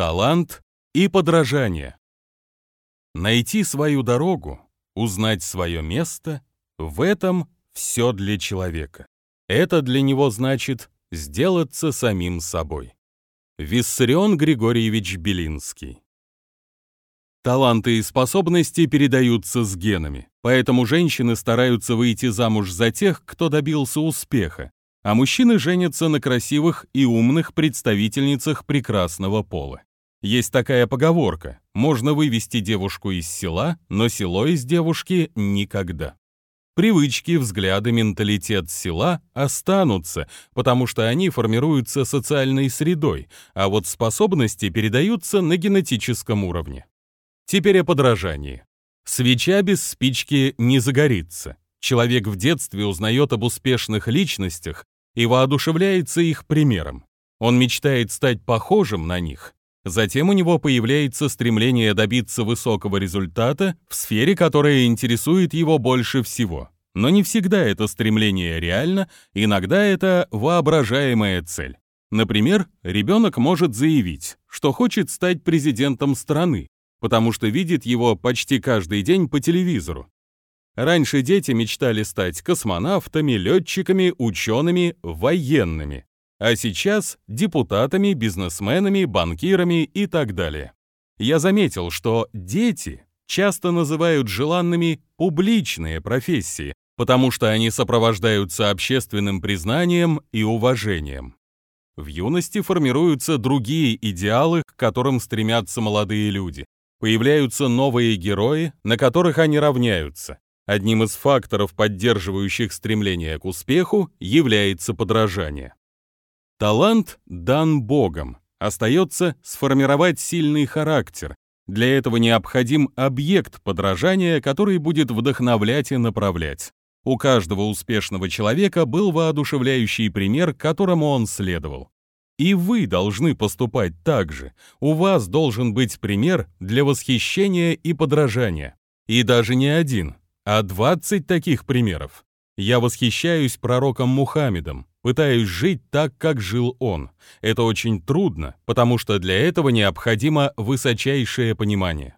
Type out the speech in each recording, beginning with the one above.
талант и подражание. Найти свою дорогу, узнать свое место — в этом все для человека. Это для него значит сделаться самим собой. Виссарион Григорьевич Белинский Таланты и способности передаются с генами, поэтому женщины стараются выйти замуж за тех, кто добился успеха, а мужчины женятся на красивых и умных представительницах прекрасного пола. Есть такая поговорка «можно вывести девушку из села, но село из девушки никогда». Привычки, взгляды, менталитет села останутся, потому что они формируются социальной средой, а вот способности передаются на генетическом уровне. Теперь о подражании. Свеча без спички не загорится. Человек в детстве узнает об успешных личностях и воодушевляется их примером. Он мечтает стать похожим на них. Затем у него появляется стремление добиться высокого результата в сфере, которая интересует его больше всего. Но не всегда это стремление реально, иногда это воображаемая цель. Например, ребенок может заявить, что хочет стать президентом страны, потому что видит его почти каждый день по телевизору. Раньше дети мечтали стать космонавтами, летчиками, учеными, военными, а сейчас депутатами, бизнесменами, банкирами и так далее. Я заметил, что дети часто называют желанными публичные профессии, потому что они сопровождаются общественным признанием и уважением. В юности формируются другие идеалы, к которым стремятся молодые люди. Появляются новые герои, на которых они равняются. Одним из факторов, поддерживающих стремление к успеху, является подражание. Талант дан Богом. Остается сформировать сильный характер. Для этого необходим объект подражания, который будет вдохновлять и направлять. У каждого успешного человека был воодушевляющий пример, которому он следовал. И вы должны поступать так же. У вас должен быть пример для восхищения и подражания. И даже не один, а 20 таких примеров. Я восхищаюсь пророком Мухаммедом, пытаюсь жить так, как жил он. Это очень трудно, потому что для этого необходимо высочайшее понимание.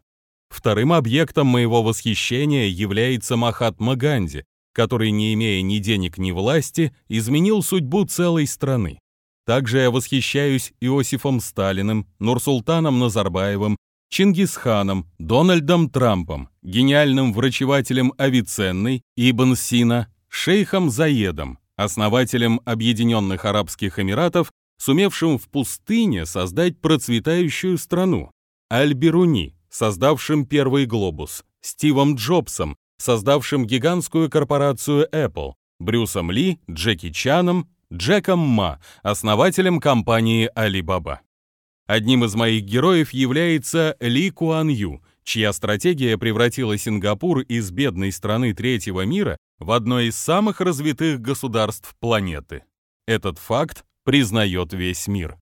Вторым объектом моего восхищения является Махатма Ганди, который, не имея ни денег, ни власти, изменил судьбу целой страны. Также я восхищаюсь Иосифом Сталиным, Нурсултаном Назарбаевым, Чингисханом, Дональдом Трампом, гениальным врачевателем Авиценной, Ибн Сина, шейхом Заедом, основателем Объединенных Арабских Эмиратов, сумевшим в пустыне создать процветающую страну, Аль-Бируни, создавшим первый глобус, Стивом Джобсом, создавшим гигантскую корпорацию Apple, Брюсом Ли, Джеки Чаном, Джеком Ма, основателем компании Alibaba. Одним из моих героев является Ли Куан Ю, чья стратегия превратила Сингапур из бедной страны третьего мира в одно из самых развитых государств планеты. Этот факт признает весь мир.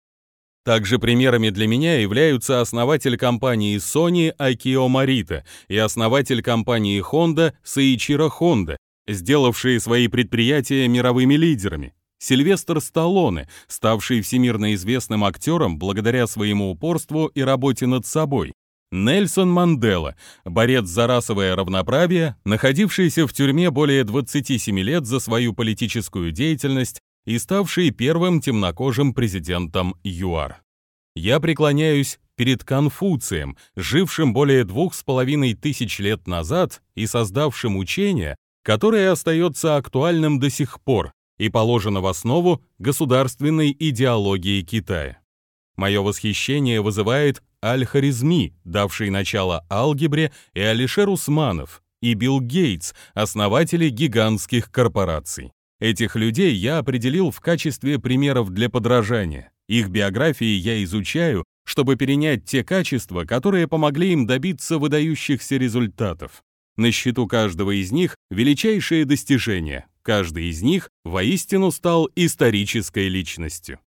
Также примерами для меня являются основатель компании Sony Акио Марита и основатель компании Honda Саичиро Honda, сделавшие свои предприятия мировыми лидерами. Сильвестр Сталлоне, ставший всемирно известным актером благодаря своему упорству и работе над собой. Нельсон Мандела, борец за расовое равноправие, находившийся в тюрьме более 27 лет за свою политическую деятельность и ставший первым темнокожим президентом ЮАР. Я преклоняюсь перед Конфуцием, жившим более двух с половиной тысяч лет назад и создавшим учение, которое остается актуальным до сих пор, и положено в основу государственной идеологии Китая. Мое восхищение вызывает Аль-Харизми, давший начало алгебре, и Алишер Усманов, и Билл Гейтс, основатели гигантских корпораций. Этих людей я определил в качестве примеров для подражания. Их биографии я изучаю, чтобы перенять те качества, которые помогли им добиться выдающихся результатов. На счету каждого из них величайшие достижения, Каждый из них воистину стал исторической личностью.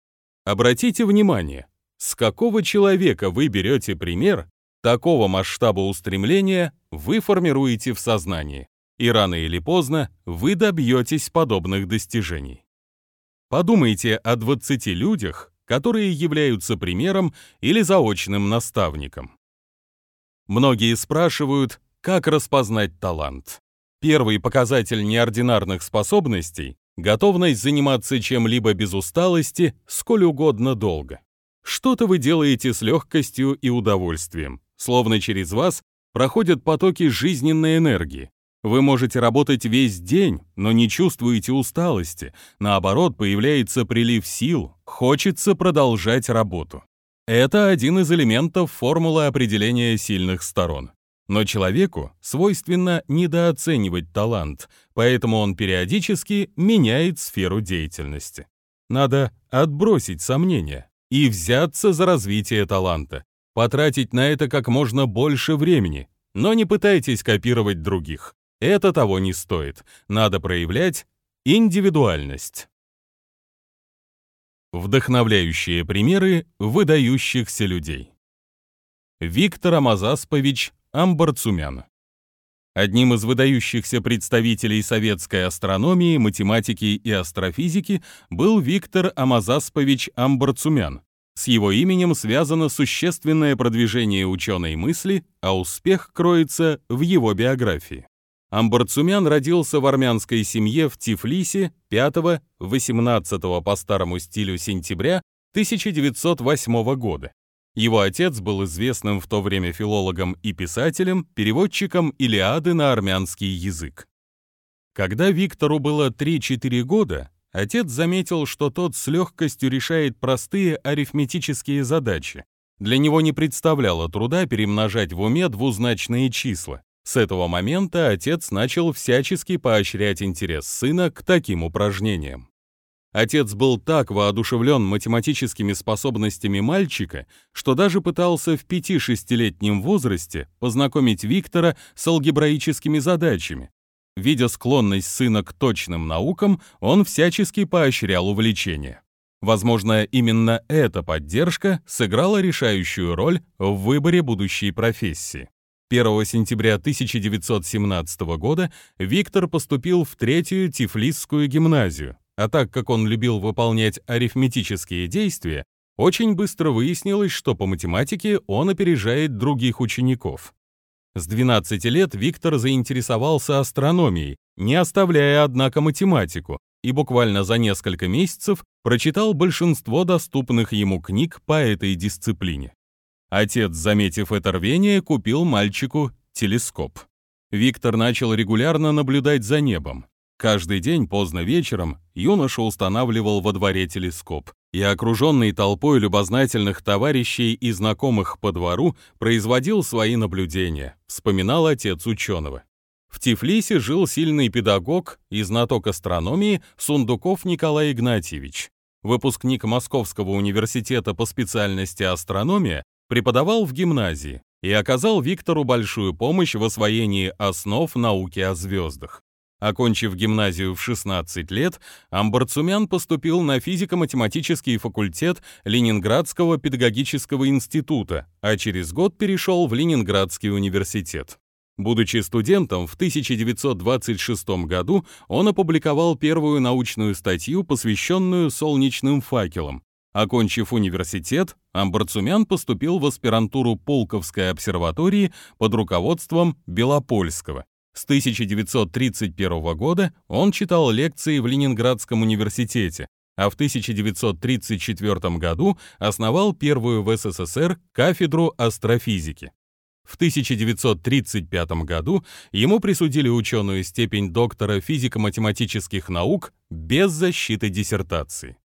Обратите внимание, с какого человека вы берете пример, такого масштаба устремления вы формируете в сознании, и рано или поздно вы добьетесь подобных достижений. Подумайте о 20 людях, которые являются примером или заочным наставником. Многие спрашивают, как распознать талант. Первый показатель неординарных способностей — готовность заниматься чем-либо без усталости, сколь угодно долго. Что-то вы делаете с легкостью и удовольствием, словно через вас проходят потоки жизненной энергии. Вы можете работать весь день, но не чувствуете усталости. Наоборот, появляется прилив сил, хочется продолжать работу. Это один из элементов формулы определения сильных сторон. Но человеку свойственно недооценивать талант, поэтому он периодически меняет сферу деятельности. Надо отбросить сомнения и взяться за развитие таланта, потратить на это как можно больше времени, но не пытайтесь копировать других. Это того не стоит. Надо проявлять индивидуальность. Вдохновляющие примеры выдающихся людей. Виктор Амазаспович Амбарцумян. Одним из выдающихся представителей советской астрономии, математики и астрофизики был Виктор Амазаспович Амбарцумян. С его именем связано существенное продвижение ученой мысли, а успех кроется в его биографии. Амбарцумян родился в армянской семье в Тифлисе 5-18 по старому стилю сентября 1908 года. Его отец был известным в то время филологом и писателем, переводчиком Илиады на армянский язык. Когда Виктору было 3-4 года, отец заметил, что тот с легкостью решает простые арифметические задачи. Для него не представляло труда перемножать в уме двузначные числа. С этого момента отец начал всячески поощрять интерес сына к таким упражнениям. Отец был так воодушевлен математическими способностями мальчика, что даже пытался в 5-6-летнем возрасте познакомить Виктора с алгебраическими задачами. Видя склонность сына к точным наукам, он всячески поощрял увлечение. Возможно, именно эта поддержка сыграла решающую роль в выборе будущей профессии. 1 сентября 1917 года Виктор поступил в третью Тифлисскую гимназию, а так как он любил выполнять арифметические действия, очень быстро выяснилось, что по математике он опережает других учеников. С 12 лет Виктор заинтересовался астрономией, не оставляя, однако, математику, и буквально за несколько месяцев прочитал большинство доступных ему книг по этой дисциплине. Отец, заметив это рвение, купил мальчику телескоп. Виктор начал регулярно наблюдать за небом. Каждый день поздно вечером юноша устанавливал во дворе телескоп и, окруженный толпой любознательных товарищей и знакомых по двору, производил свои наблюдения, вспоминал отец ученого. В Тифлисе жил сильный педагог и знаток астрономии Сундуков Николай Игнатьевич. Выпускник Московского университета по специальности астрономия, преподавал в гимназии и оказал Виктору большую помощь в освоении основ науки о звездах. Окончив гимназию в 16 лет, Амбарцумян поступил на физико-математический факультет Ленинградского педагогического института, а через год перешел в Ленинградский университет. Будучи студентом, в 1926 году он опубликовал первую научную статью, посвященную солнечным факелам, Окончив университет, Амбарцумян поступил в аспирантуру Полковской обсерватории под руководством Белопольского. С 1931 года он читал лекции в Ленинградском университете, а в 1934 году основал первую в СССР кафедру астрофизики. В 1935 году ему присудили ученую степень доктора физико-математических наук без защиты диссертации.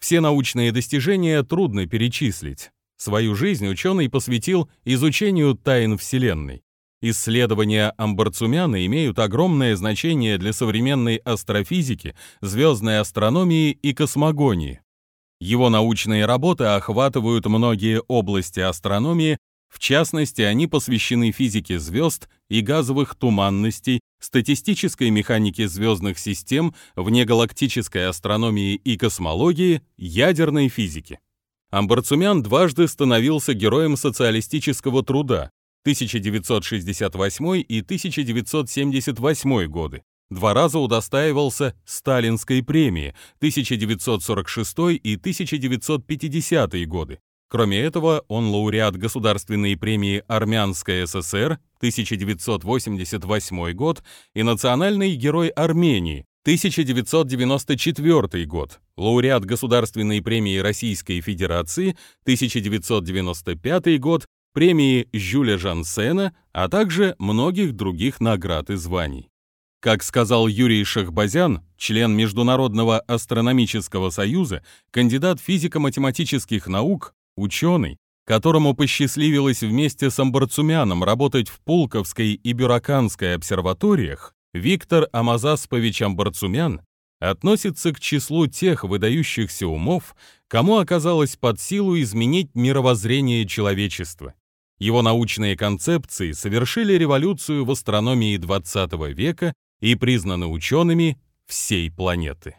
Все научные достижения трудно перечислить. Свою жизнь ученый посвятил изучению тайн Вселенной. Исследования Амбарцумяна имеют огромное значение для современной астрофизики, звездной астрономии и космогонии. Его научные работы охватывают многие области астрономии, в частности, они посвящены физике звезд и газовых туманностей, статистической механике звездных систем, внегалактической астрономии и космологии, ядерной физике. Амбарцумян дважды становился героем социалистического труда 1968 и 1978 годы. два раза удостаивался Сталинской премии 1946 и 1950 годы. Кроме этого, он лауреат Государственной премии Армянская ССР 1988 год и Национальный герой Армении 1994 год, лауреат Государственной премии Российской Федерации 1995 год, премии Жюля Жансена, а также многих других наград и званий. Как сказал Юрий Шахбазян, член Международного астрономического союза, кандидат физико-математических наук, ученый, которому посчастливилось вместе с Амбарцумяном работать в Пулковской и Бюраканской обсерваториях, Виктор Амазаспович Амбарцумян относится к числу тех выдающихся умов, кому оказалось под силу изменить мировоззрение человечества. Его научные концепции совершили революцию в астрономии XX века и признаны учеными всей планеты.